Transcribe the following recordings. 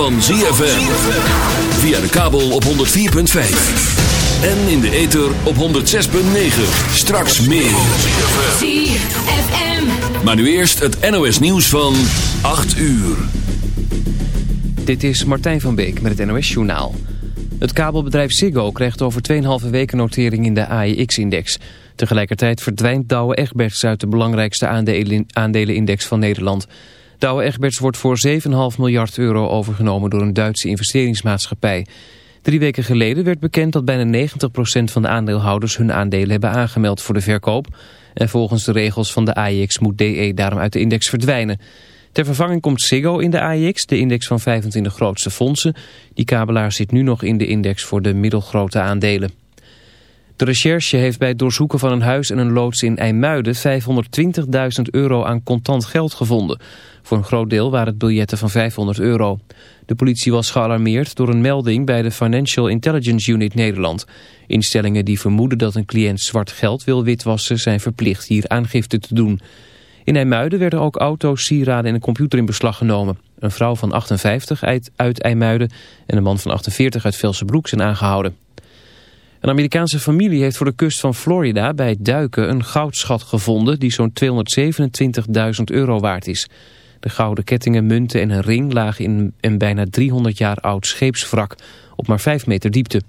van ZFM. Via de kabel op 104.5. En in de ether op 106.9. Straks meer. ZFM. Maar nu eerst het NOS nieuws van 8 uur. Dit is Martijn van Beek met het NOS Journaal. Het kabelbedrijf Ziggo krijgt over 2,5 weken notering in de AEX-index. Tegelijkertijd verdwijnt Douwe Egberts uit de belangrijkste aandelenindex van Nederland. Douwe Egberts wordt voor 7,5 miljard euro overgenomen door een Duitse investeringsmaatschappij. Drie weken geleden werd bekend dat bijna 90% van de aandeelhouders hun aandelen hebben aangemeld voor de verkoop. En volgens de regels van de AEX moet DE daarom uit de index verdwijnen. Ter vervanging komt Ziggo in de AEX, de index van 25 grootste fondsen. Die kabelaar zit nu nog in de index voor de middelgrote aandelen. De recherche heeft bij het doorzoeken van een huis en een loods in IJmuiden 520.000 euro aan contant geld gevonden. Voor een groot deel waren het biljetten van 500 euro. De politie was gealarmeerd door een melding bij de Financial Intelligence Unit Nederland. Instellingen die vermoeden dat een cliënt zwart geld wil witwassen zijn verplicht hier aangifte te doen. In IJmuiden werden ook auto's, sieraden en een computer in beslag genomen. Een vrouw van 58 uit, IJmuiden en een man van 48 uit Velsenbroek zijn aangehouden. Een Amerikaanse familie heeft voor de kust van Florida bij het duiken een goudschat gevonden die zo'n 227.000 euro waard is. De gouden kettingen, munten en een ring lagen in een bijna 300 jaar oud scheepswrak op maar 5 meter diepte.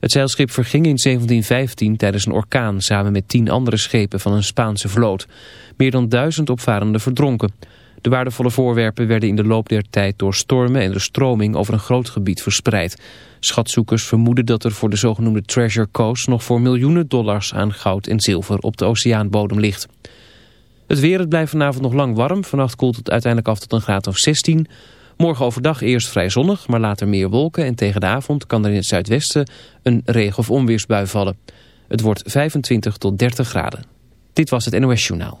Het zeilschip verging in 1715 tijdens een orkaan samen met tien andere schepen van een Spaanse vloot. Meer dan duizend opvarenden verdronken. De waardevolle voorwerpen werden in de loop der tijd door stormen en de stroming over een groot gebied verspreid. Schatzoekers vermoeden dat er voor de zogenoemde Treasure Coast nog voor miljoenen dollars aan goud en zilver op de oceaanbodem ligt. Het weer, het blijft vanavond nog lang warm. Vannacht koelt het uiteindelijk af tot een graad of 16. Morgen overdag eerst vrij zonnig, maar later meer wolken. En tegen de avond kan er in het zuidwesten een regen- of onweersbui vallen. Het wordt 25 tot 30 graden. Dit was het NOS Journaal.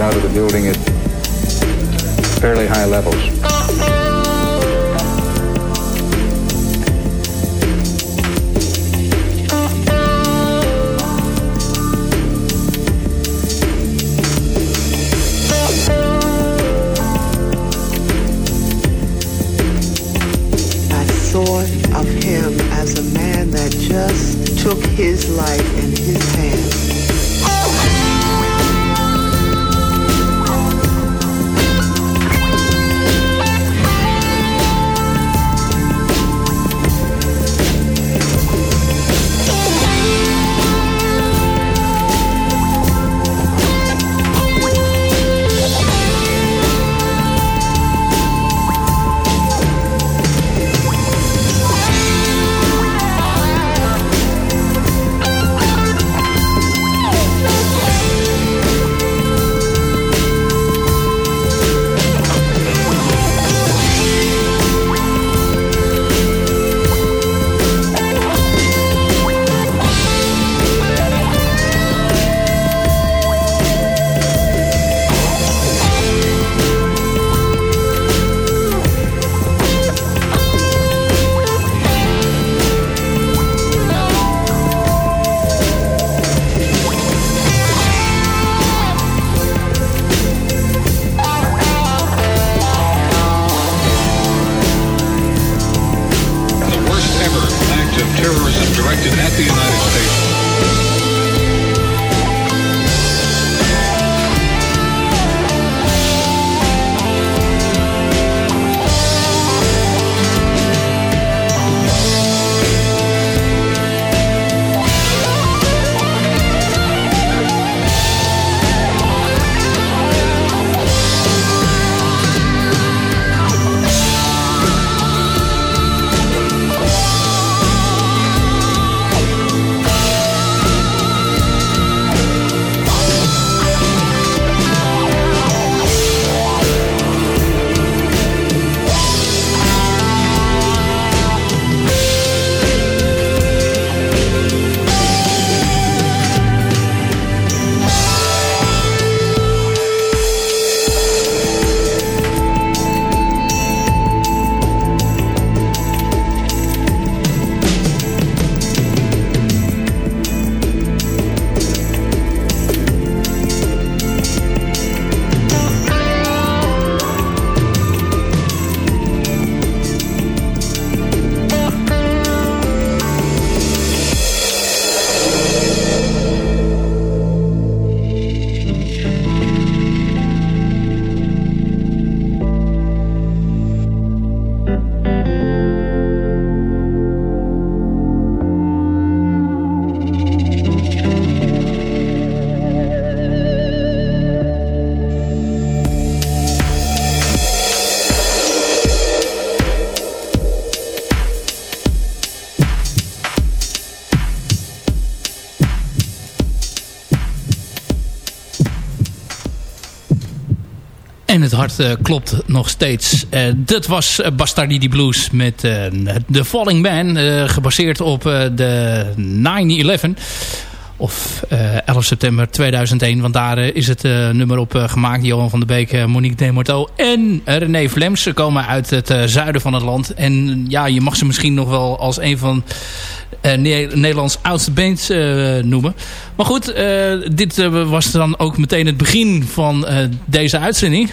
Out of the building at hart uh, klopt nog steeds. Uh, dat was uh, Bastardini Blues met The Falling Man. gebaseerd op de 9-11. Of 11 september 2001. Want daar is het nummer op gemaakt. Johan van der Beek, Monique Demorto en René Vlems. Ze komen uit het zuiden van het land. En ja, je mag ze misschien nog wel als een van... Uh, Nederlands oudste bands noemen. Maar goed, dit was dan ook meteen het begin van deze uitzending.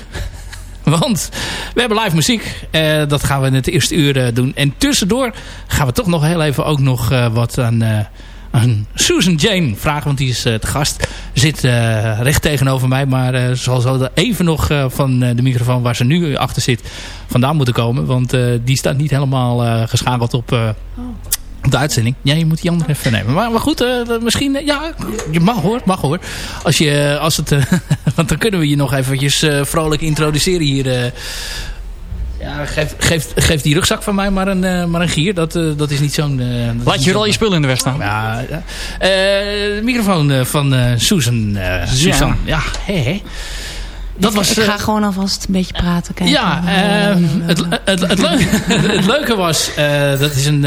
Want we hebben live muziek. dat gaan we in het eerste uur doen. En tussendoor gaan we toch nog heel even ook nog wat aan, aan Susan Jane vragen. Want die is te gast. Zit recht tegenover mij. Maar zal zo even nog van de microfoon waar ze nu achter zit vandaan moeten komen. Want die staat niet helemaal geschakeld op... Oh de uitzending. Ja, je moet die andere even nemen. Maar, maar goed, uh, misschien... Uh, ja, je mag hoor, mag hoor. Als je, als het... Uh, want dan kunnen we je nog eventjes vrolijk introduceren hier... ja, geef, geef, geef die rugzak van mij maar een, maar een gier. Dat, dat is niet zo'n... Laat je er al je spullen in de weg staan. Ja, ja. de microfoon van Susan. Susan. Ja, ja hé, hé. Dat was, ik ga uh, gewoon alvast een beetje praten. Kijken. Ja, het, het, het, leuke, het leuke was, uh, dat is een,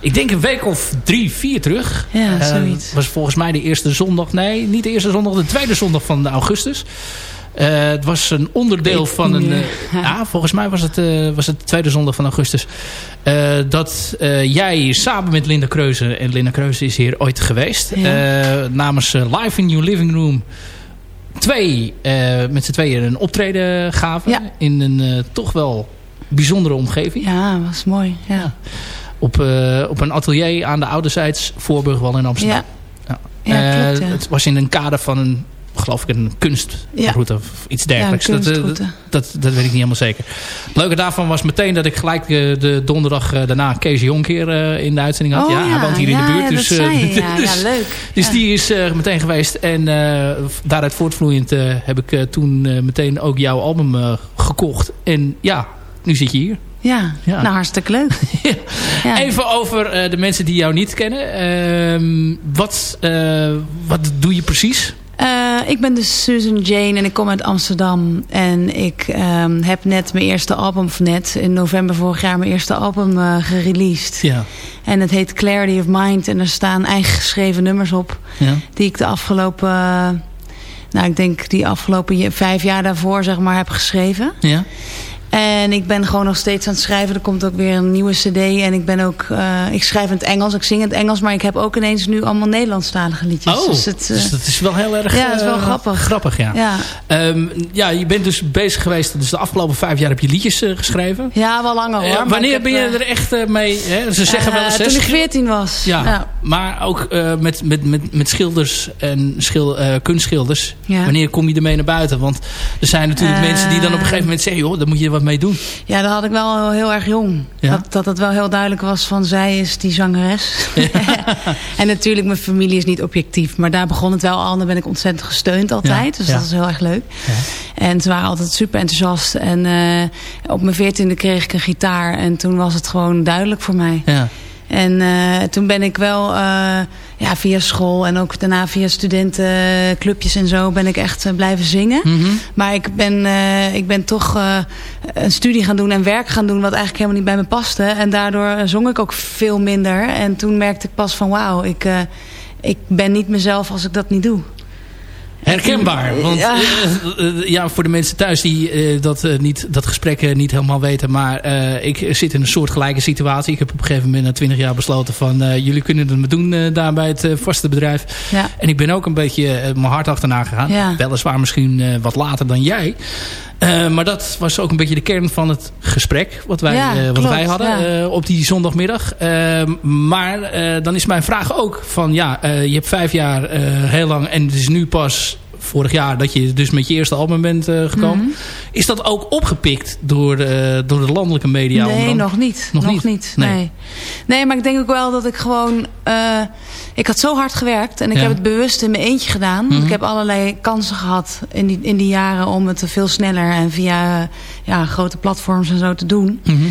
ik denk een week of drie, vier terug. Ja, zoiets. was volgens mij de eerste zondag, nee, niet de eerste zondag, de tweede zondag van augustus. het was een onderdeel van een... Ja. ja. volgens mij was het, was het de tweede zondag van augustus. dat jij samen met Linda Kreuze... en Linda Kreuze is hier ooit geweest... Ja. namens Live in Your Living Room twee, uh, met z'n tweeën een optreden gaven. Ja. In een uh, toch wel bijzondere omgeving. Ja, was mooi. Ja. ja. Op, uh, op een atelier aan de Ouderzijds Voorburgwal in Amsterdam. Ja. Ja. Klopt, het was in een kader van een geloof ik een kunstroute of iets dergelijks. Ja, dat, dat, dat, weet ik niet helemaal zeker. Het leuke daarvan was meteen dat ik gelijk de, de donderdag daarna Kees Jonkeer uh, in de uitzending had. Oh, ja, hij woont hier in de buurt. Ja, dus, ja, dus, leuk. Dus die is meteen geweest. En daaruit voortvloeiend heb ik toen meteen ook jouw album gekocht. En ja, nu zit je hier. Ja, ja. nou hartstikke leuk. ja. Even over de mensen die jou niet kennen. Ehm, wat, wat doe je precies? Uh, ik ben dus Susan Jane en ik kom uit Amsterdam. En ik um, heb net mijn eerste album, of net in november vorig jaar mijn eerste album uh, gereleased. Ja. En het heet Clarity of Mind. En er staan eigen geschreven nummers op. Ja. Die ik de afgelopen, uh, nou ik denk die afgelopen vijf jaar daarvoor zeg maar heb geschreven. Ja. En ik ben gewoon nog steeds aan het schrijven. Er komt ook weer een nieuwe cd. En ik ben ook, uh, ik schrijf in het Engels, ik zing in het Engels. Maar ik heb ook ineens nu allemaal Nederlandstalige liedjes. Oh, dus, het, uh, dus dat is wel heel erg Ja, het is wel grappig. Grappig, ja. Ja. Um, ja, je bent dus bezig geweest. Dus de afgelopen vijf jaar heb je liedjes geschreven. Ja, wel langer hoor. wanneer ben je er echt mee? Hè? Ze zeggen wel eens... toen ik veertien was. Ja, ja. maar ook met, met, met, met schilders en schil, kunstschilders. Ja. Wanneer kom je ermee naar buiten? Want er zijn natuurlijk mensen die dan op een gegeven moment zeggen... joh, daar moet je wat mee doen. Ja, dat had ik wel heel erg jong. Ja? Dat, dat het wel heel duidelijk was van zij is die zangeres. Ja. en natuurlijk, mijn familie is niet objectief. Maar daar begon het wel al. Daar ben ik ontzettend gesteund altijd. Dus dat is heel erg leuk. En ze waren altijd super enthousiast. En uh, op mijn veertiende kreeg ik een gitaar. En toen was het gewoon duidelijk voor mij. Ja. En uh, toen ben ik wel uh, ja, via school en ook daarna via studentenclubjes en zo ben ik echt uh, blijven zingen. Mm -hmm. Maar ik ben, ik ben toch een studie gaan doen en werk gaan doen wat eigenlijk helemaal niet bij me paste. En daardoor zong ik ook veel minder. En toen merkte ik pas van wauw, ik, ik ben niet mezelf als ik dat niet doe. Herkenbaar. Want ja. Uh, uh, ja. voor de mensen thuis die uh, dat, niet, dat gesprek niet helemaal weten. Maar ik zit in een soortgelijke situatie. Ik heb op een gegeven moment na 20 jaar besloten van... jullie kunnen het me doen daar bij het vaste bedrijf. Ja. En ik ben ook een beetje mijn hart achterna gegaan. Ja. Weliswaar misschien wat later dan jij. Uh, maar dat was ook een beetje de kern van het gesprek wat wij, ja, uh, wat klopt, wij hadden ja. uh, op die zondagmiddag. maar dan is mijn vraag ook van ja, je hebt vijf jaar heel lang en het is nu pas vorig jaar dat je dus met je eerste album bent gekomen. Mhm. Is dat ook opgepikt door, door de landelijke media? Nee, nog niet. Nog, nog niet? niet. Nee. Nee. nee, maar ik denk ook wel dat ik gewoon... ik had zo hard gewerkt en ik Ja. heb het bewust in mijn eentje gedaan. Mhm. Ik heb allerlei kansen gehad in die, in die jaren om het veel sneller en via ja, grote platforms en zo te doen. Mhm.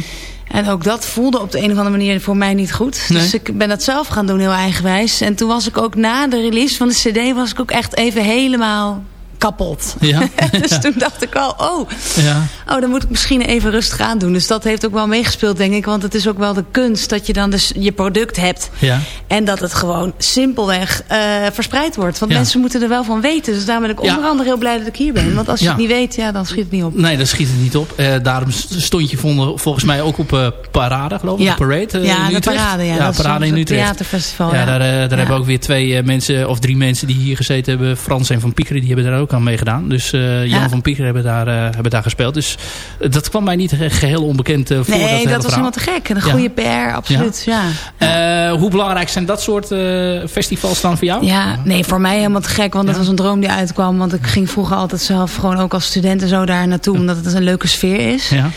En ook dat voelde op de een of andere manier voor mij niet goed. Nee. Dus ik ben dat zelf gaan doen, heel eigenwijs. En toen was ik ook na de release van de cd... was ik ook echt even helemaal kapot. Ja. dus toen dacht ik al, oh, Ja. oh, dan moet ik misschien even rustig aan doen. Dus dat heeft ook wel meegespeeld, denk ik. Want het is ook wel de kunst dat je dan dus je product hebt. Ja. En dat het gewoon simpelweg eh, verspreid wordt. Want mensen moeten er wel van weten. Dus daarom ben ik onder andere heel blij dat ik hier ben. Want als je het niet weet, ja, dan schiet het niet op. Nee, dat schiet het niet op. Eh, daarom stond je vonden, volgens mij ook op eh, Parade, geloof ik. De Parade ja, in de parade. Ja, dat Parade in Utrecht. theaterfestival. Ja, daar, daar hebben ook weer twee mensen, of drie mensen die hier gezeten hebben. Frans en Van Piekeren, die hebben daar ook aan meegedaan. Dus eh, Jan Ja. van Piekeren hebben daar, eh, hebben daar gespeeld. Dus eh, dat kwam mij niet ge- geheel onbekend voor. Nee, dat, was verhaal. helemaal te gek. En een Ja. goede PR, absoluut. Ja. Hoe belangrijk zijn dat soort festivals dan voor jou? Ja, nee, voor mij helemaal te gek. Want dat was een droom die uitkwam. Want ik ging vroeger altijd zelf gewoon ook als student en zo daar naartoe. Omdat het een leuke sfeer is. Ja.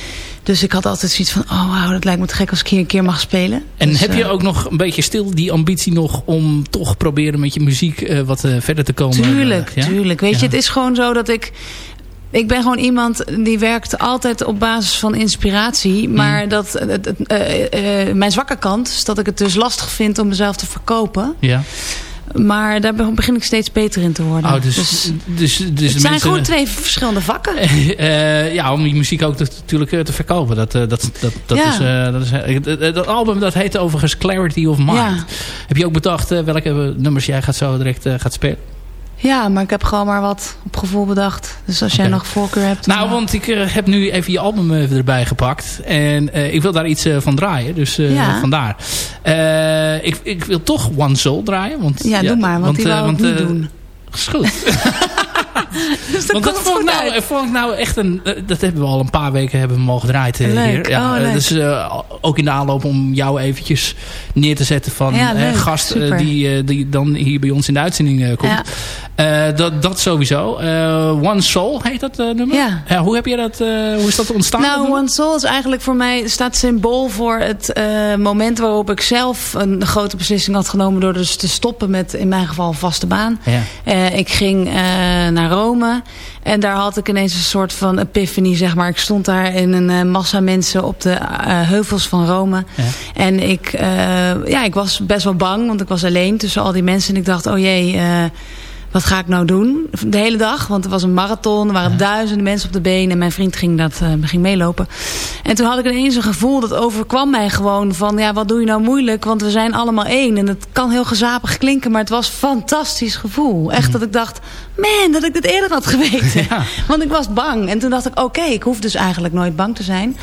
Dus ik had altijd zoiets van, oh dat lijkt me te gek als ik hier een keer mag spelen. En Dus, heb je eh, ook nog een beetje stil die ambitie nog om toch proberen met je muziek eh, wat eh, verder te komen? Tuurlijk, ja? tuurlijk. Weet Ja. je, het is gewoon zo dat ik... Ik ben gewoon iemand die werkt altijd op basis van inspiratie. Maar Mm. dat, het, het, mijn zwakke kant is dat ik het dus lastig vind om mezelf te verkopen. Ja. Maar daar be- begin ik steeds beter in te worden. Oh, dus, dus, dus, de het zijn mensen, gewoon twee verschillende vakken. Eh, ja, om die muziek ook te- natuurlijk eh, te verkopen. Dat, eh, dat, dat, dat, Ja. is, eh, dat, is, dat- album dat heet overigens Clarity of Mind. Ja. Heb je ook bedacht welke nummers jij gaat zo direct gaat spelen? Ja, maar ik heb gewoon maar wat op gevoel bedacht. Dus als jij nog voorkeur hebt... dan- Nou, want ik eh, heb nu even je album even erbij gepakt. En eh, ik wil daar iets eh, van draaien. Dus eh, Ja. vandaar. Eh, ik, ik wil toch One Soul draaien. Want, Ja, doe maar, want die eh, wou ik niet eh, doen. Is goed. Dus dat Want dat vond, nou, vond ik nou echt een... eh, Dat hebben we al een paar weken hebben we al gedraaid eh, hier. Ja, Oh, eh, dus ook in de aanloop om jou eventjes neer te zetten van Ja, gast die, die dan hier bij ons in de uitzending komt. Ja. Dat, dat sowieso. One Soul heet dat nummer. Ja. hoe heb je dat, hoe is dat ontstaan? Nou? One Soul is eigenlijk voor mij staat symbool voor het moment waarop ik zelf een grote beslissing had genomen door dus te stoppen met in mijn geval vaste baan. Ik ging naar Rome en daar had ik ineens een soort van epiphany, zeg maar. Ik stond daar in een eh, massa mensen op de eh, heuvels van Rome. Ja. En ik, eh, ja, ik was best wel bang, want ik was alleen tussen al die mensen. En ik dacht, oh jee, wat ga ik nou doen de hele dag? Want er was een marathon, er waren duizenden mensen op de benen. En mijn vriend ging, dat, uh, ging meelopen. En toen had ik ineens een gevoel, dat overkwam mij gewoon van... ja, wat doe je nou moeilijk? Want we zijn allemaal één. En het kan heel gezapig klinken, maar het was een fantastisch gevoel. Echt dat ik dacht, man, dat ik dit eerder had geweten. Want ik was bang. En toen dacht ik, oké, ik hoef dus eigenlijk nooit bang te zijn.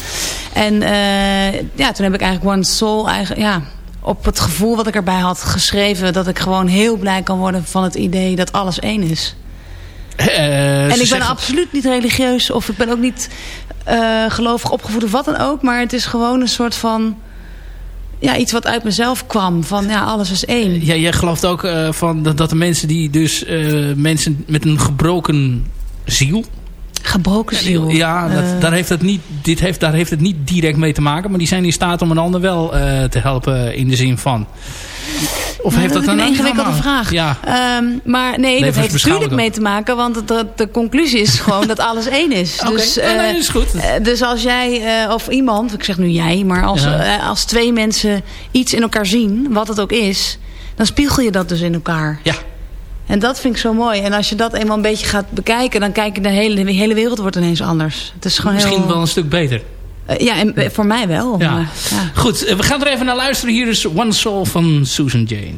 En uh, ja, toen heb ik eigenlijk One Soul... Eigenlijk, ja, op het gevoel wat ik erbij had geschreven... dat ik gewoon heel blij kan worden van het idee dat alles één is. Uh, en ik ben absoluut niet religieus of ik ben ook niet uh, gelovig opgevoed of wat dan ook. Maar het is gewoon een soort van... Ja, iets wat uit mezelf kwam. Van ja, alles is één. Ja, jij gelooft ook uh, van dat, dat de mensen die dus... mensen met een gebroken ziel gebroken ziel. Ja, dat, uh, daar, heeft het niet, dit heeft, daar heeft het niet direct mee te maken. Maar die zijn in staat om een ander wel uh, te helpen in de zin van... Of nou, heeft dat, dat een ingewikkelde vraag. Ja. Um, maar nee, dat heeft natuurlijk mee te maken. Want de, de conclusie is gewoon dat alles één is. Okay. Dus, uh, nee, is goed. dus als jij of iemand, ik zeg nu jij... maar als, ja. als twee mensen iets in elkaar zien, wat het ook is... dan spiegel je dat dus in elkaar. Ja. En dat vind ik zo mooi. En als je dat eenmaal een beetje gaat bekijken... dan kijk je de hele, de hele wereld wordt ineens anders. Het is gewoon Misschien heel... wel een stuk beter. Uh, ja, en voor mij wel. Ja. Maar, ja. Goed, we gaan er even naar luisteren. Hier is One Soul van Susan Jane.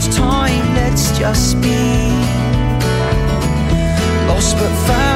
Much time. Let's just be lost but found,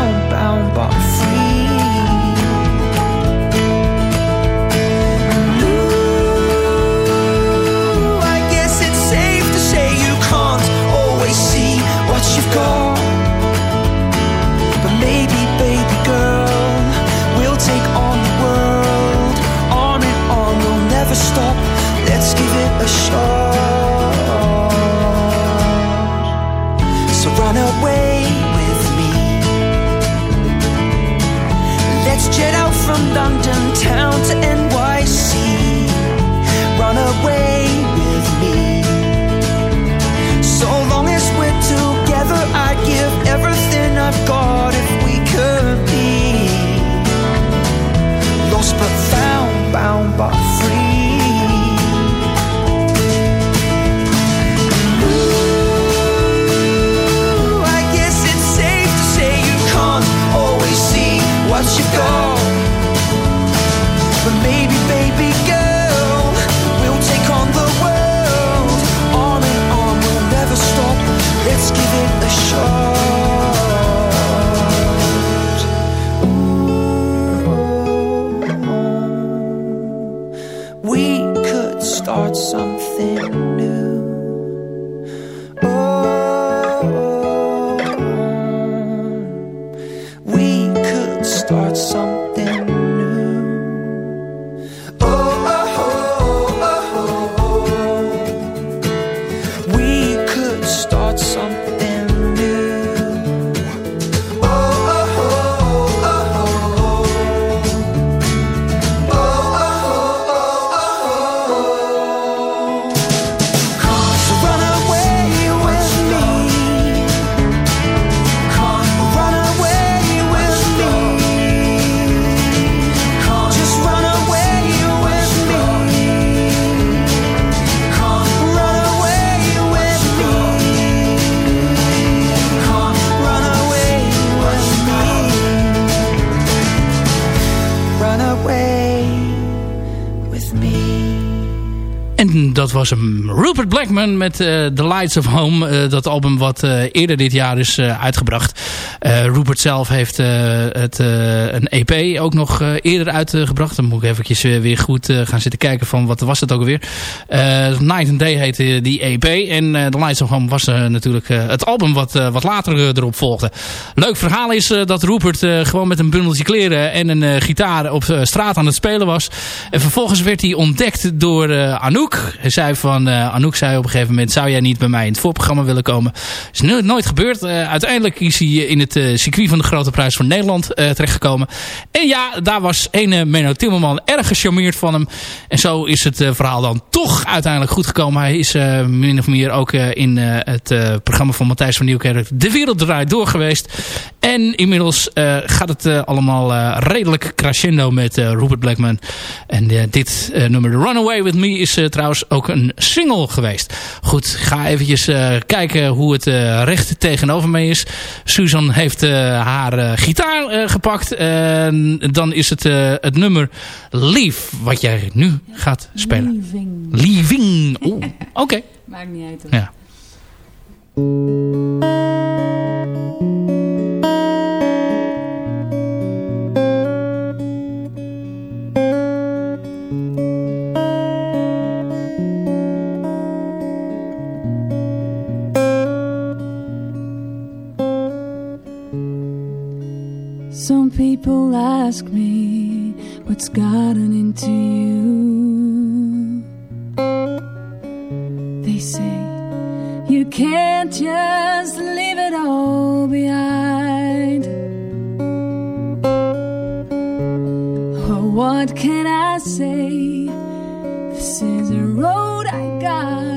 Blackman met eh, The Lights of Home. Eh, dat album wat eh, eerder dit jaar is uitgebracht. Rupert zelf heeft het, een EP ook nog eerder uitgebracht. Dan moet ik eventjes weer goed gaan zitten kijken van wat was het ook alweer. Night and Day heette die EP. En The Lights of Home was natuurlijk het album wat, wat later erop volgde. Leuk verhaal is dat Rupert gewoon met een bundeltje kleren en een gitaar op straat aan het spelen was. En vervolgens werd hij ontdekt door Anouk. Hij zei van, Anouk zei op een gegeven moment, zou jij niet bij mij in het voorprogramma willen komen? Is no nooit gebeurd. Uiteindelijk is hij in het uh, circuit van de Grote Prijs van Nederland uh, terechtgekomen. En ja, daar was een Menno Timmerman erg gecharmeerd van hem. En zo is het verhaal dan toch uiteindelijk goed gekomen. Hij is min of meer ook in het programma van Matthijs van Nieuwkerk De Wereld Draait Door geweest. En inmiddels gaat het allemaal redelijk crescendo met Rupert Blackman. En dit nummer The Runaway With Me is trouwens ook een single geweest. Goed, ga eventjes kijken hoe het recht tegenover me is. Susan heeft uh, haar gitaar gepakt. dan is het het nummer Leave wat jij nu gaat spelen. Leaving. Leaving. Oeh, oké. Okay. Maakt niet uit. Hoor. Ja. People ask me what's gotten into you. They say You can't just leave it all behind. Oh, what can I say? This is a road I gotta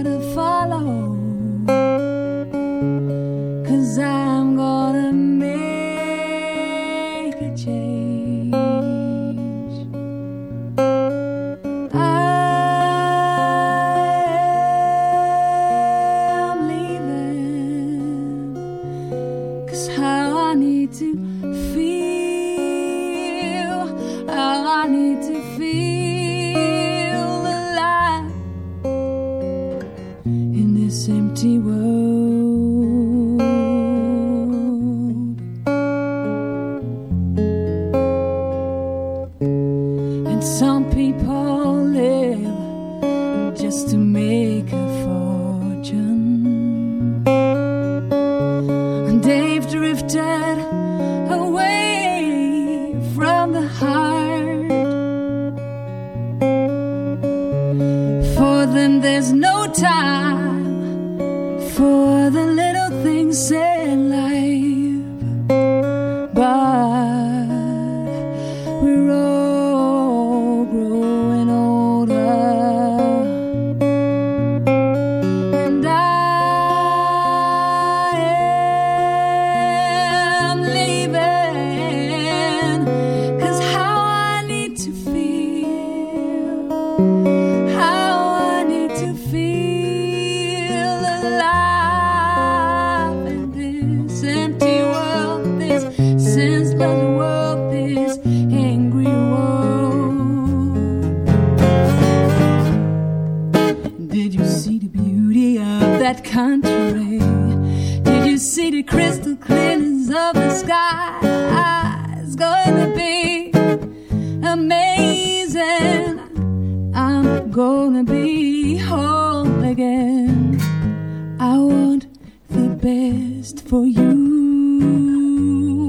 best for you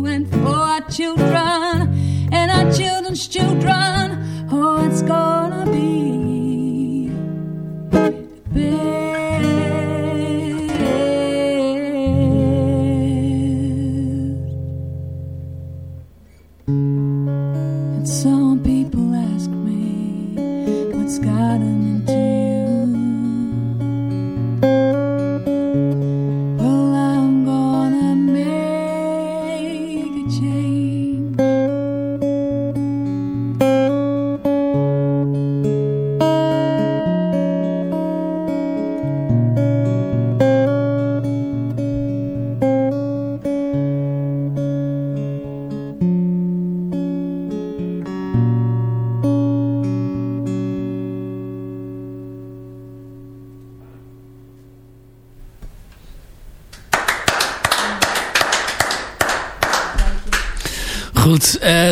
and for our children and our children's children.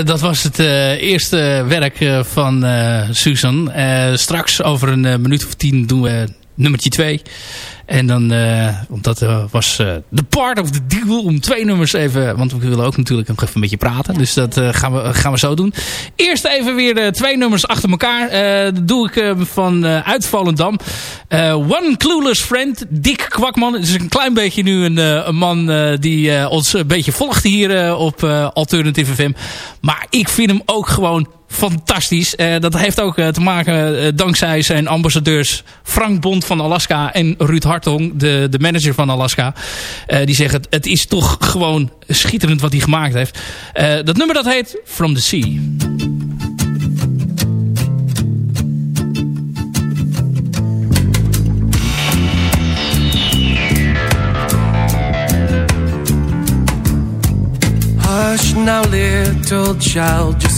Dat was het eh, eerste werk eh, van eh, Susan. Straks over een minuut of tien doen we nummertje twee. En dan, eh, want dat eh, was eh, de part of the deal om twee nummers even... Want we willen ook natuurlijk nog even een beetje praten. Dus dat eh, gaan, we, gaan we zo doen. Eerst even weer eh, twee nummers achter elkaar. Eh, dat doe ik eh, van eh, uit Volendam. Eh, One Clueless Friend, Dick Kwakman. Het is een klein beetje nu een, eh, een man eh, die eh, ons een beetje volgt hier eh, op eh, Alternative FM. Maar ik vind hem ook gewoon fantastisch. Eh, dat heeft ook eh, te maken eh, dankzij zijn ambassadeurs Frank Bond van Alaska en Ruud Hartong, de, de manager van Alaska. Die zeggen het, is toch gewoon schitterend wat hij gemaakt heeft. Dat nummer dat heet From the Sea. Hush now, little child, just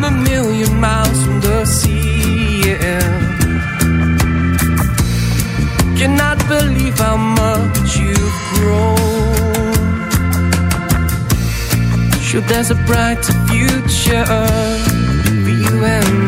I'm a million miles from the sea, yeah. Cannot believe how much you've grown. Sure, there's a brighter future for you and me.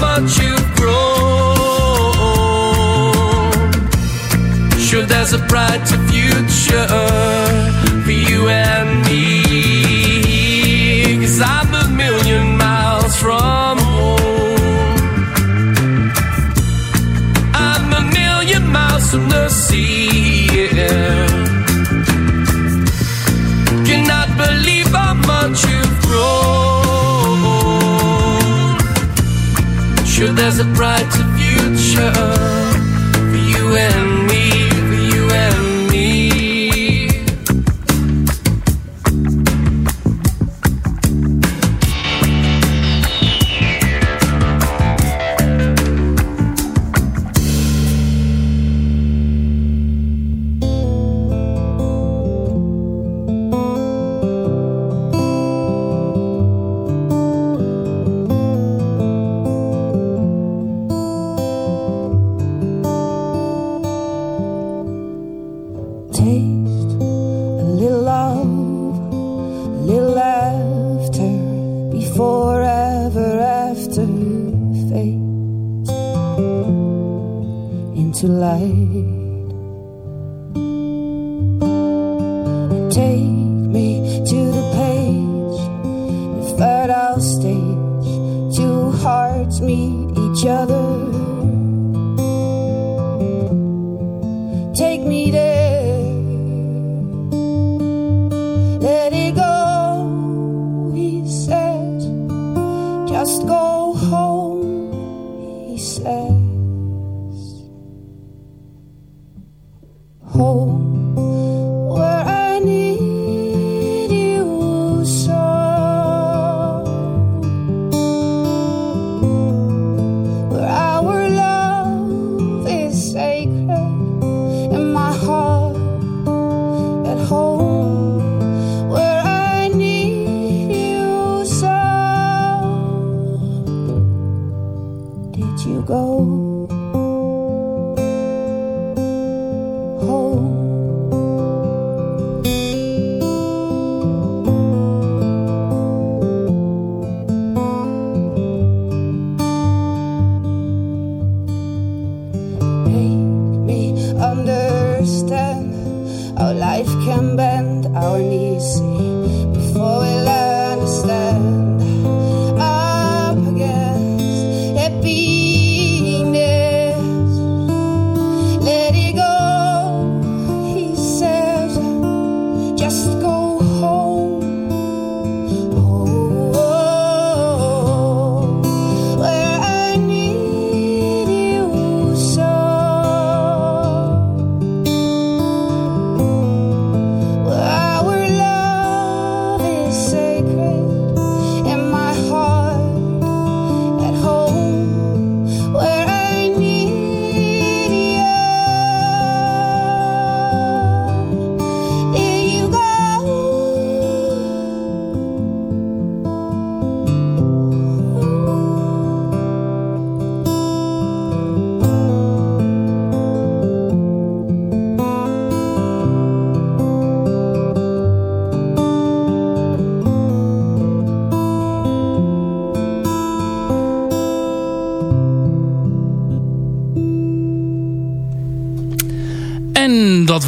Much you've grown. Sure, there's a brighter future for you and me. Cause I'm a million miles from home. I'm a million miles from the sea, a brighter future you go.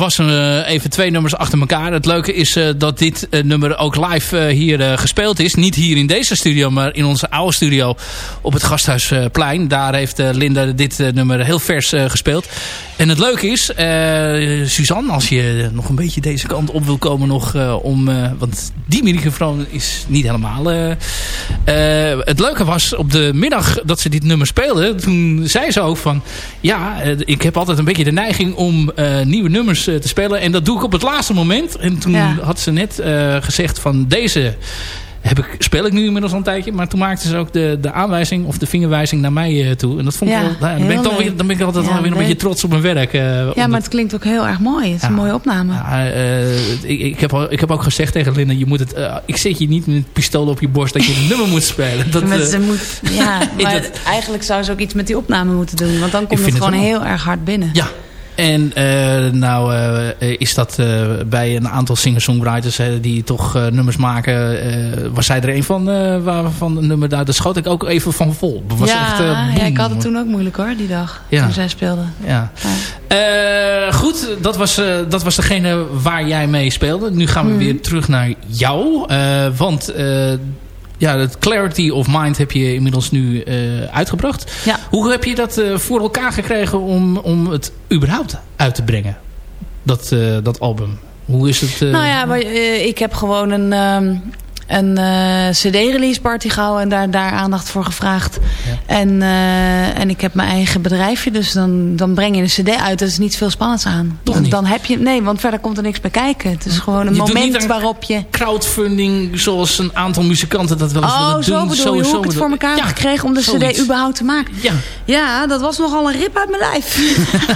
Was eh, even twee nummers achter elkaar. Het leuke is eh, dat dit eh, nummer ook live hier gespeeld is. Niet hier in deze studio, maar in onze oude studio op het Gasthuisplein. Daar heeft Linda dit nummer heel vers gespeeld. En het leuke is, eh, Suzanne, als je nog een beetje deze kant op wil komen nog eh, om... eh, want die microfoon is niet helemaal... het leuke was, op de middag dat ze dit nummer speelden... toen zei ze ook van... Ja, ik heb altijd een beetje de neiging om nieuwe nummers te spelen. En dat doe ik op het laatste moment. En toen Ja. had ze net gezegd van deze... Heb ik, speel ik nu inmiddels al een tijdje. Maar toen maakte ze ook de, de aanwijzing of de vingerwijzing naar mij eh, toe. En dat vond ik Ja, wel... nou, dan, ben ik dan, weer, dan ben ik altijd Ja, wel weer een beetje trots op mijn werk. eh, Ja, omdat- maar het klinkt ook heel erg mooi. Het is een mooie opname. ja, eh, ik, ik, heb, al- ik heb ook gezegd tegen Linda, je moet het, ik zet je niet met een pistool op je borst dat je het nummer moet spelen. Dat, Maar ze moet, ja, maar dat- eigenlijk zou ze ook iets met die opname moeten doen. Want dan komt het gewoon heel erg hard binnen. Ja. En eh, nou eh, is dat eh, bij een aantal singer-songwriters die toch nummers maken. was zij er een van waarvan een nummer daar. Daar schoot ik ook even van vol. Was ja, echt, ja, ik had het toen ook moeilijk hoor, die dag. Ja. Toen zij speelde. Ja. Goed, dat was, dat was degene waar jij mee speelde. Nu gaan we Mhm. weer terug naar jou. want ja, het Clarity of Mind heb je inmiddels nu eh, uitgebracht. Ja. Hoe heb je dat eh, voor elkaar gekregen om, om het überhaupt uit te brengen? Dat, eh, dat album. Hoe is het? Nou ja, maar, ik heb gewoon een, ehm, een eh, cd-release party gehouden en daar, daar aandacht voor gevraagd. En, eh, en ik heb mijn eigen bedrijfje, dus dan, dan breng je een cd uit. Er is niet veel spannends aan. Toch niet? Dan heb je, nee, want verder komt er niks bij kijken. Het is gewoon een Je moment waarop je... crowdfunding zoals een aantal muzikanten dat wel eens Oh, willen zo doen. bedoel je hoe ik het voor elkaar heb gekregen om de zoiets. cd überhaupt te maken? Ja. Ja, dat was nogal een rip uit mijn lijf.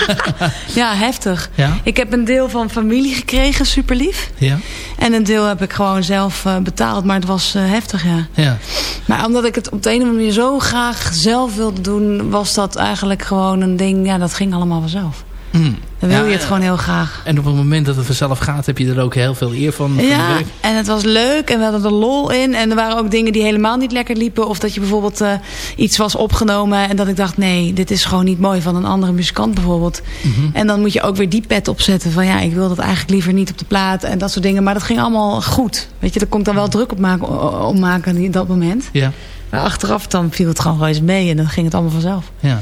ja, heftig. Ja? Ik heb een deel van familie gekregen, super lief. Ja. En een deel heb ik gewoon zelf eh, betaald, maar het was eh, heftig, ja. Ja. Maar omdat ik het op de een of andere manier zo graag zelf wilde doen... was dat eigenlijk gewoon een ding, ja, dat ging allemaal vanzelf. Mm. Dan wil Ja, je het gewoon heel graag. En op het moment dat het vanzelf gaat, heb je er ook heel veel eer van. Ja, en het was leuk en we hadden er lol in. En er waren ook dingen die helemaal niet lekker liepen. Of dat je bijvoorbeeld eh, iets was opgenomen en dat ik dacht... nee, dit is gewoon niet mooi van een andere muzikant bijvoorbeeld. Mhm. En dan moet je ook weer die pet opzetten van... ja, ik wil dat eigenlijk liever niet op de plaat en dat soort dingen. Maar dat ging allemaal goed. Weet je, daar kon ik dan wel druk op maken, op maken in dat moment. Ja. Maar achteraf dan viel het gewoon eens mee en dan ging het allemaal vanzelf. Ja.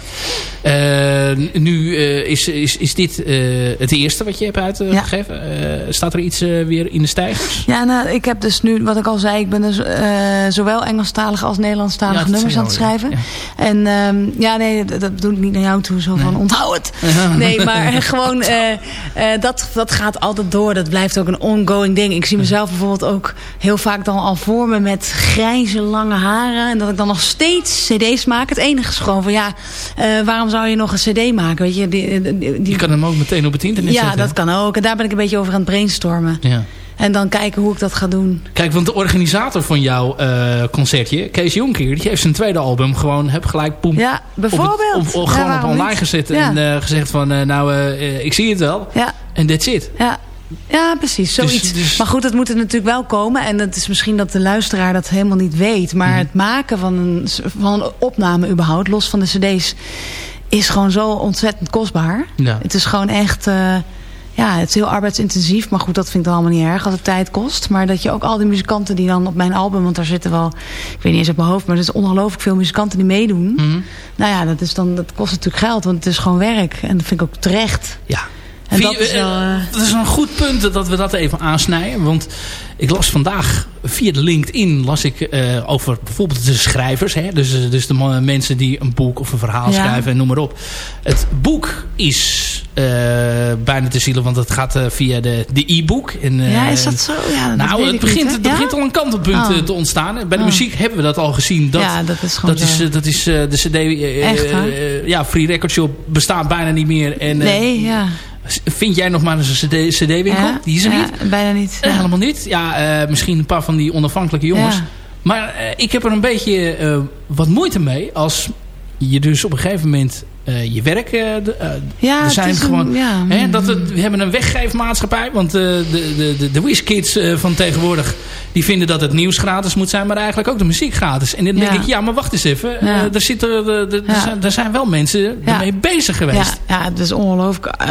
Eh, nu eh, is, is, is dit eh, het eerste wat je hebt uitgegeven. Staat er iets weer in de stijgers? Ja, nou, ik heb dus nu, wat ik al zei, ik ben dus zowel Engelstalige als Nederlandstalige Ja, nummers aan het ja. schrijven. En ehm, ja, nee, dat, dat doe ik niet naar jou toe, zo van onthoud het. Nee, maar gewoon, dat, dat gaat altijd door. Dat blijft ook een ongoing ding. Ik zie mezelf bijvoorbeeld ook heel vaak dan al voor me met grijze lange haren. En dat ik dan nog steeds cd's maak. Het enige is gewoon van, ja, eh, waarom zou je nog een cd maken? Weet je, die, die, die- Je kan hem ook meteen op het internet ja, zetten. dat kan ook. En daar ben ik een beetje over aan het brainstormen. Ja. En dan kijken hoe ik dat ga doen. Kijk, want de organisator van jouw eh, concertje, Kees Jonkier, die heeft zijn tweede album gewoon heb gelijk poem, Ja, bijvoorbeeld. Op het, op, op- Ja, gewoon op online gezet Ja. en eh, gezegd van, nou, ik zie het wel. Ja. En that's it. Ja. Ja, precies. Dus- Zoiets. dus- Maar goed, het moet er natuurlijk wel komen. En het is misschien dat de luisteraar dat helemaal niet weet. Maar het maken van een, van een opname überhaupt, los van de cd's... is gewoon zo ontzettend kostbaar. Ja. Het is gewoon echt... eh, ja, het is heel arbeidsintensief. Maar goed, dat vind ik dan allemaal niet erg als het tijd kost. Maar dat je ook al die muzikanten die dan op mijn album... want daar zitten wel, ik weet niet eens op mijn hoofd... maar er is ongelooflijk veel muzikanten die meedoen. Mhm. Nou ja, dat, is dan, dat kost natuurlijk geld, want het is gewoon werk. En dat vind ik ook terecht. Ja. En dat is wel... eh, eh, dat is een goed punt dat we dat even aansnijden. Want ik las vandaag via de LinkedIn las ik, eh, over bijvoorbeeld de schrijvers. Hè? Dus, eh, dus de mensen die een boek of een verhaal Ja. schrijven en noem maar op. Het boek is eh, bijna te zielen, want het gaat eh, via de de e-book. Eh, ja, is dat zo? Ja, dat nou, het begint, niet, het Ja? begint al een kantelpunt Oh. eh, te ontstaan. Bij de Oh. muziek hebben we dat al gezien. Dat, Ja, dat is gewoon dat is, eh, dat is eh, de cd... eh, Echt, eh, ja, Free Record Shop bestaat bijna niet meer. En, eh, Nee, ja. Vind jij nog maar eens een cd cd-winkel? Die is er ja, niet? bijna niet. Helemaal niet. Ja, eh, misschien een paar van die onafhankelijke jongens. Maar eh, ik heb er een beetje eh, wat moeite mee als je dus op een gegeven moment je werk... eh, de, eh, Ja, er zijn een- gewoon, ja. hè, dat het, we hebben een weggeefmaatschappij. Want eh, de, de, de, de WizKids eh, van tegenwoordig... die vinden dat het nieuws gratis moet zijn... maar eigenlijk ook de muziek gratis. En dan denk Ja. ik, ja, maar wacht eens even. Eh, er, zitten, er, zijn, wel mensen ermee bezig geweest. Ja, het is ongelooflijk eh,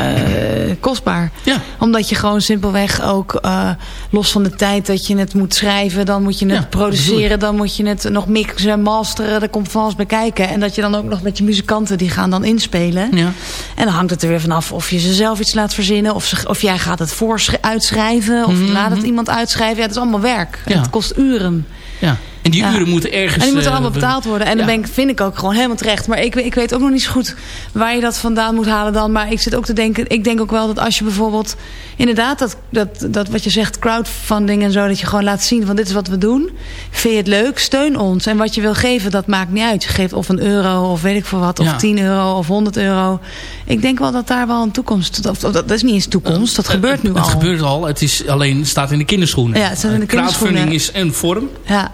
kostbaar. Ja. Omdat je gewoon simpelweg ook, eh, los van de tijd dat je het moet schrijven... dan moet je het produceren, dan moet je het nog mixen, masteren. Daar komt van alles bij kijken. En dat je dan ook nog met je muzikanten, die gaan dan inspelen. Ja. En dan hangt het er weer vanaf of je ze zelf iets laat verzinnen... of, ze, of jij gaat het voor uitschrijven, of je laat het iemand uitschrijven. Ja, het is allemaal werk. Ja. het kost uren. Ja. En die Ja. uren moeten ergens... En die moeten eh, allemaal betaald worden. En ja. dan ben ik, vind ik ook gewoon helemaal terecht. Maar ik, ik weet ook nog niet zo goed waar je dat vandaan moet halen dan. Maar ik zit ook te denken... Ik denk ook wel dat als je bijvoorbeeld... Inderdaad, dat, dat, dat wat je zegt, crowdfunding en zo... dat je gewoon laat zien van dit is wat we doen. Vind je het leuk? Steun ons. En wat je wil geven, dat maakt niet uit. Je geeft of een euro of weet ik veel wat. Of Ja. 10 euro of 100 euro. Ik denk wel dat daar wel een toekomst... Of, of dat is niet eens toekomst. Dat gebeurt nu het al. gebeurt al. Het is alleen staat in de kinderschoenen. Ja, het staat in de Eh, Crowdfunding kinderschoenen. is een vorm. Ja.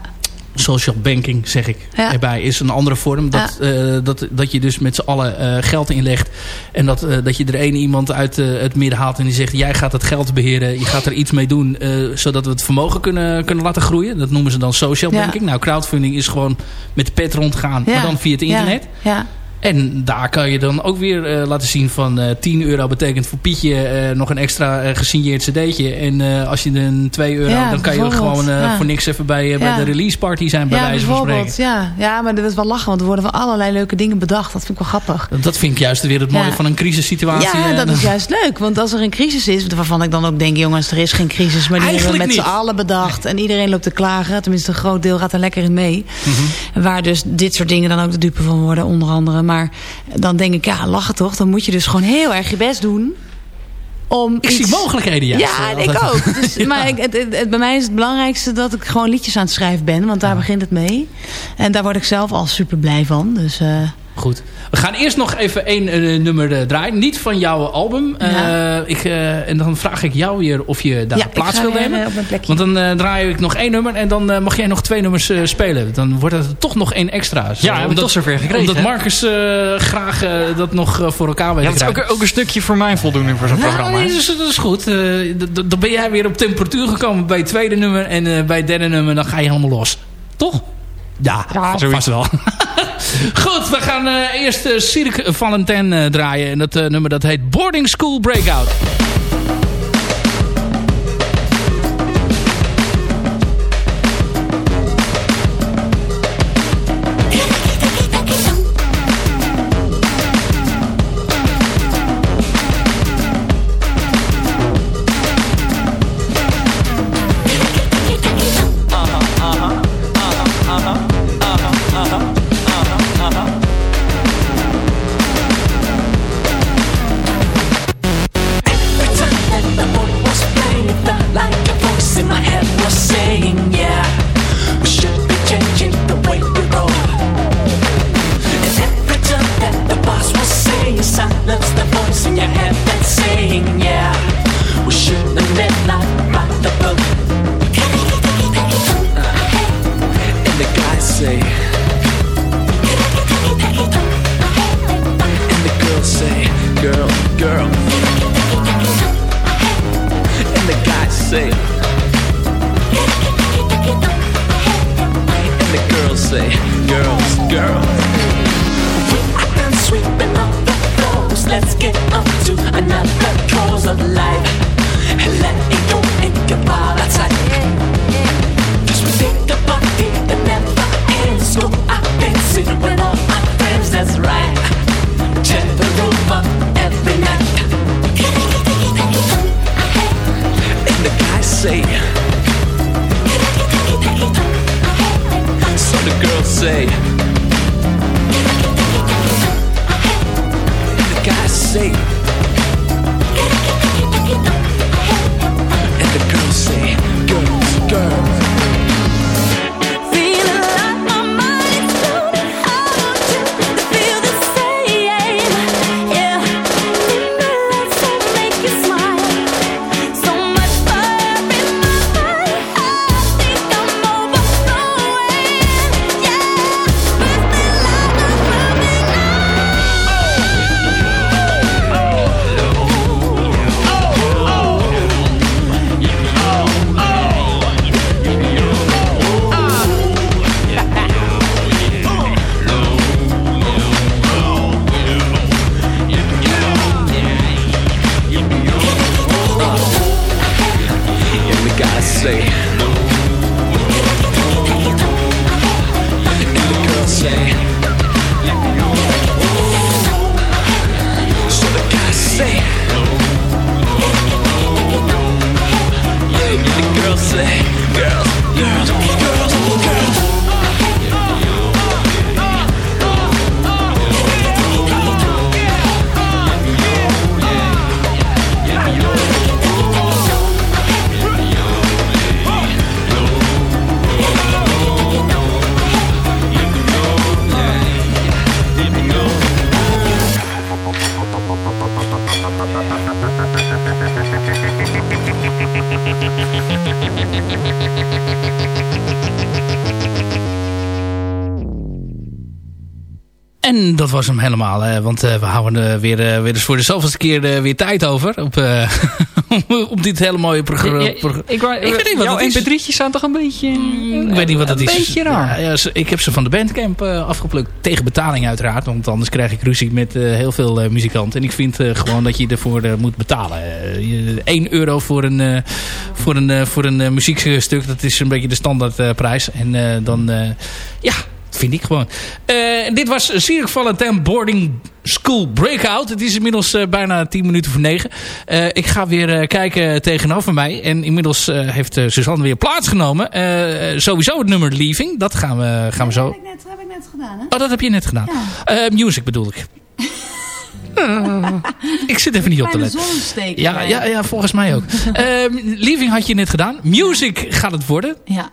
Social banking, zeg ik Ja. erbij, is een andere vorm. Dat, eh, dat, dat je dus met z'n allen eh, geld inlegt. En dat, eh, dat je er één iemand uit het midden haalt en die zegt... jij gaat het geld beheren, je gaat er iets mee doen... zodat we het vermogen kunnen, kunnen laten groeien. Dat noemen ze dan social Ja. banking. Nou, crowdfunding is gewoon met de pet rondgaan, maar dan via het internet. Ja. En daar kan je dan ook weer eh, laten zien van eh 10 euro betekent voor Pietje eh, nog een extra gesigneerd cd'tje. En als je een 2 euro, Ja, dan kan je gewoon ja. voor niks even bij, bij de release party zijn bij wijze van spreken. Ja. ja, maar dat is wel lachen, want er worden van allerlei leuke dingen bedacht. Dat vind ik wel grappig. Dat vind ik juist weer het mooie van een crisissituatie. Ja, dat is juist leuk. Want als er een crisis is, waarvan ik dan ook denk... jongens, er is geen crisis, maar die hebben we met z'n allen bedacht. En iedereen loopt te klagen. Tenminste, een groot deel gaat er lekker in mee. Mhm. Waar dus dit soort dingen dan ook de dupe van worden, onder andere. Maar dan denk ik, ja, lachen toch? Dan moet je dus gewoon heel erg je best doen... Om Ik iets... zie mogelijkheden juist. Ja, eh, ik altijd. ook. Dus, Ja. Maar ik, het, het- het- bij mij is het belangrijkste dat ik gewoon liedjes aan het schrijven ben. Want daar begint het mee. En daar word ik zelf al super blij van. Dus eh, Goed. We gaan eerst nog even één eh, nummer eh, draaien. Niet van jouw album. Eh, Ja. ik, en dan vraag ik jou weer of je daar Ja, ik plaats ga wil weer, nemen. op mijn plekje. Want dan eh, draai ik nog één nummer. En dan eh, mag jij nog twee nummers eh, spelen. Dan wordt het toch nog één extra. Zo, Ja, hebben we toch zover gekregen, Omdat? Marcus eh, graag dat nog voor elkaar weet Ja, dat is ook, ook een stukje voor mijn voldoening voor zo'n Nou, programma. dat, is, dat is goed. Eh, dan ben jij weer op temperatuur gekomen bij het tweede nummer. En eh, bij het derde nummer dan ga je helemaal los. Toch? Ja, zoiets. vast wel. goed, we gaan eh, eerst uh, Cirque Valentin eh, draaien. En dat nummer dat heet Boarding School Breakout. Hem helemaal. Hè, want eh, we houden er weer, eh, weer eens voor de zoveelste keer eh, weer tijd over. Op, eh, om dit hele mooie programma. Ja, ik, wou- Ik weet niet wat jouw het is. mp3'tjes zijn toch een beetje... Ik weet niet wat een is. beetje raar. Ja, ik heb ze van de bandcamp eh, afgeplukt. Tegen betaling uiteraard. Want anders krijg ik ruzie met eh, heel veel eh, muzikanten. En ik vind eh, gewoon dat je ervoor eh, moet betalen. Eh, je- 1 euro voor een, eh, voor een, eh, voor een eh, muziekstuk. Dat is een beetje de standaardprijs. en eh, dan... dat vind ik gewoon. Eh, dit was Cirque Valentijn Boarding School Breakout. Het is inmiddels eh, bijna 10 minuten voor 9. Eh, ik ga weer kijken tegenover mij. En inmiddels heeft Suzanne weer plaatsgenomen. Sowieso het nummer Leaving. Dat gaan we, gaan we zo... heb ik net, heb ik net gedaan, hè? Oh, dat heb je net gedaan. Music bedoel ik. ik zit even niet op te letten. Ja, ja, ja, volgens mij ook. Ehm Leaving had je net gedaan. Music gaat het worden. Ja.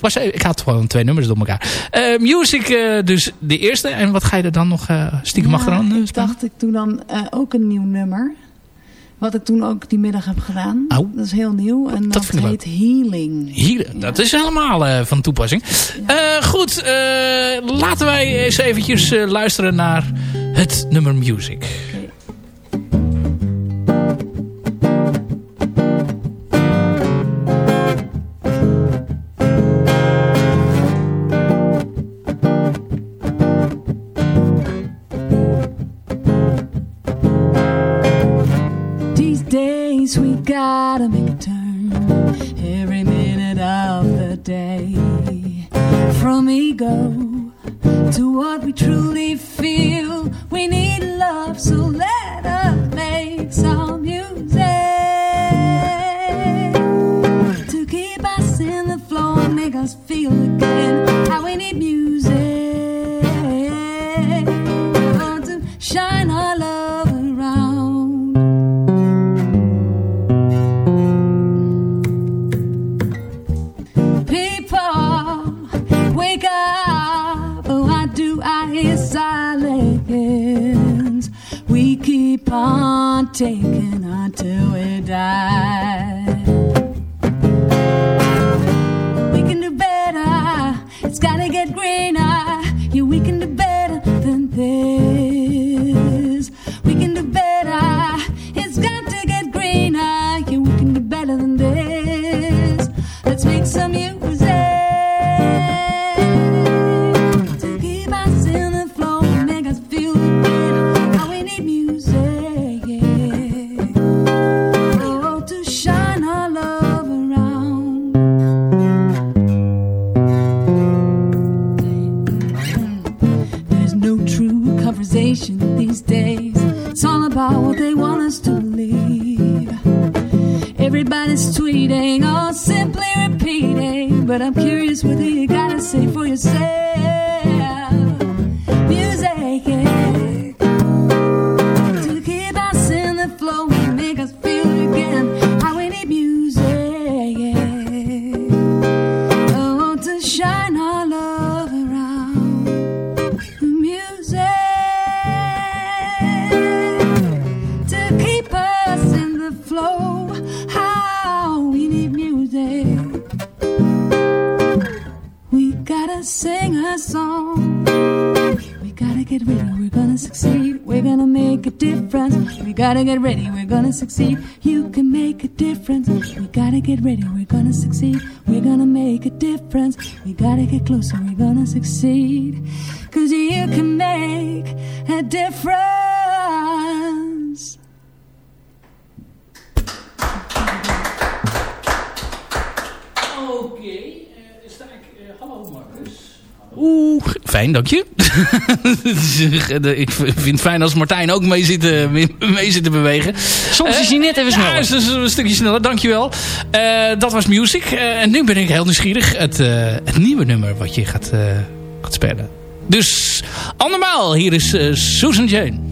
Was, ik had gewoon twee nummers door elkaar. Eh, music dus dus de eerste. En wat ga je er dan nog stiekem ja, achteraan uh, ik dacht ik doe dan ook een nieuw nummer. Wat ik toen ook die middag heb gedaan. Oh. Dat is heel nieuw. En dat, dat heet Healing. Healing. Dat is helemaal uh, van toepassing. Ja. Uh, goed, uh, laten wij eens eventjes luisteren naar het nummer Music. Okay. We gotta make a turn every minute of the day. From ego to what we truly feel, we need love, so let us make some music to keep us in the flow and make us feel again how we need music keep on taking until we die. We can do better. It's gotta get greener. Yeah, we can do better than this. succeed Eh, ik vind het fijn als Martijn ook mee zit, eh, mee zit te bewegen. Soms eh, is hij net even sneller. Ja, is een, stukje sneller. Dankjewel. dat was Music. en nu ben ik heel nieuwsgierig. Het, het nieuwe nummer wat je gaat, gaat spelen. Dus andermaal, hier is Susan Jane.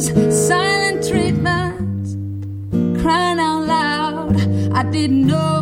tears, silent treatment, crying out loud. I didn't know.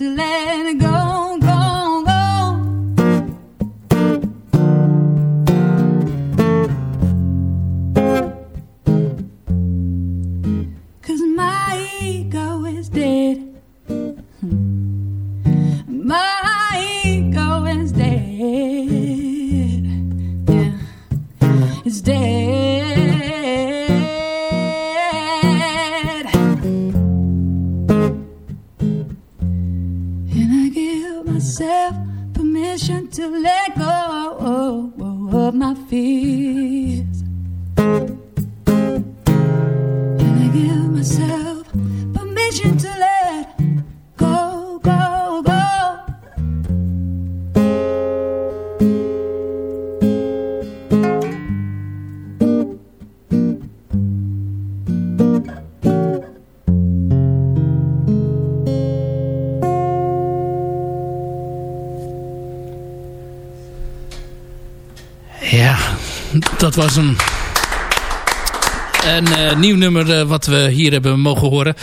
to let it go, go, go. Cause my ego is dead. My ego is dead. Yeah, it's dead. Was een, een eh, nieuw nummer eh, wat we hier hebben mogen horen.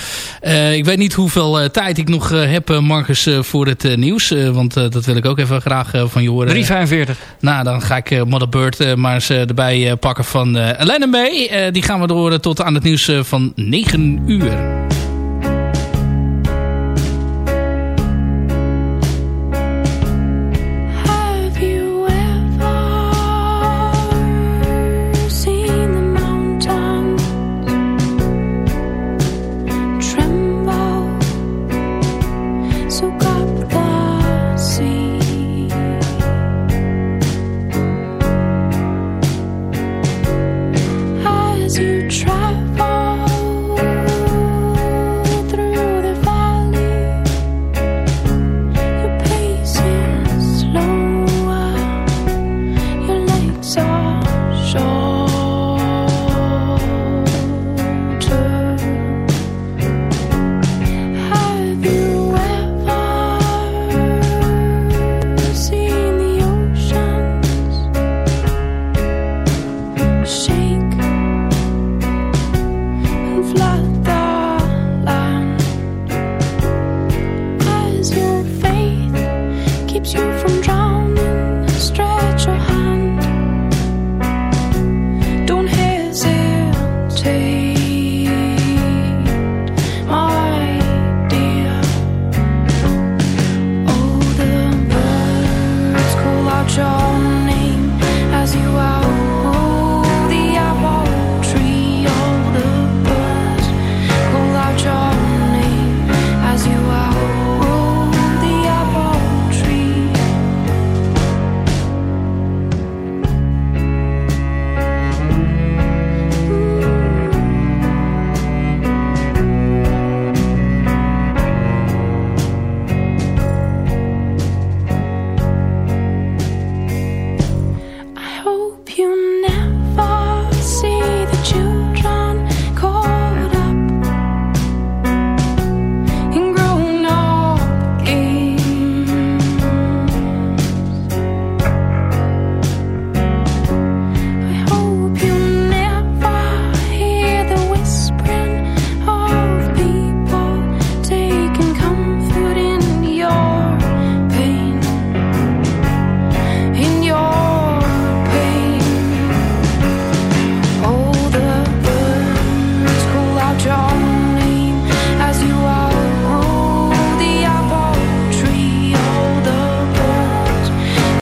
Eh, ik weet niet hoeveel tijd ik nog heb, Marcus, voor het nieuws. Want dat wil ik ook even graag van je horen. 3,45. Nou, dan ga ik Mother Bird maar eens erbij pakken van eh Lennon May. Die gaan we door tot aan het nieuws van 9 uur.